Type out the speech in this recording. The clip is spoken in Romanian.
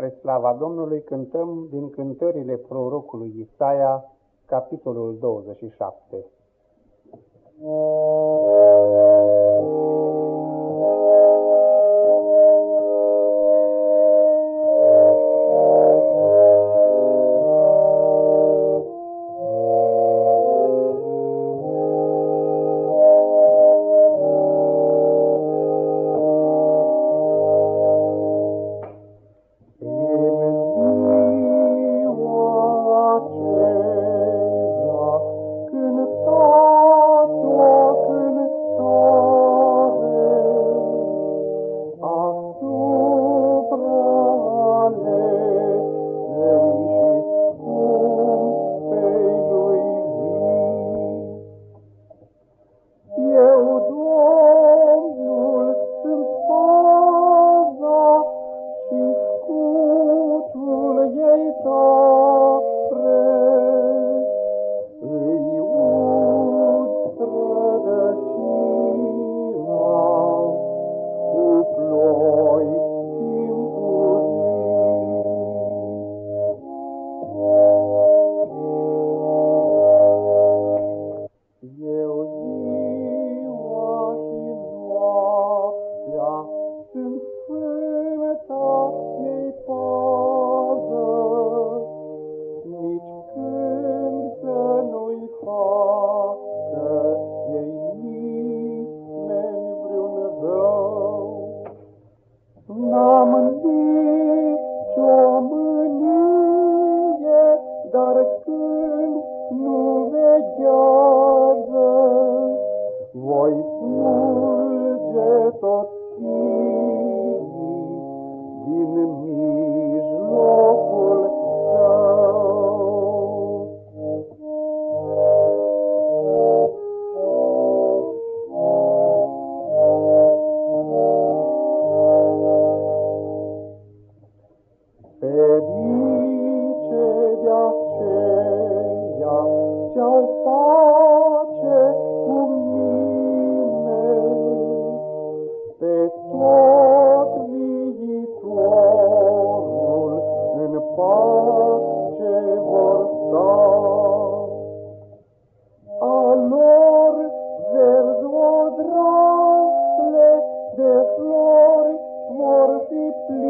Spre slava Domnului cântăm din cântările prorocului Isaia, capitolul 27. Pe vice de aceea ce-au pace cu mine, pe tot viitorul în pace vor sta. A lor verzi odrasle de flori vor fi pline,